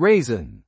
Raisin.